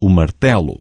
o martelo.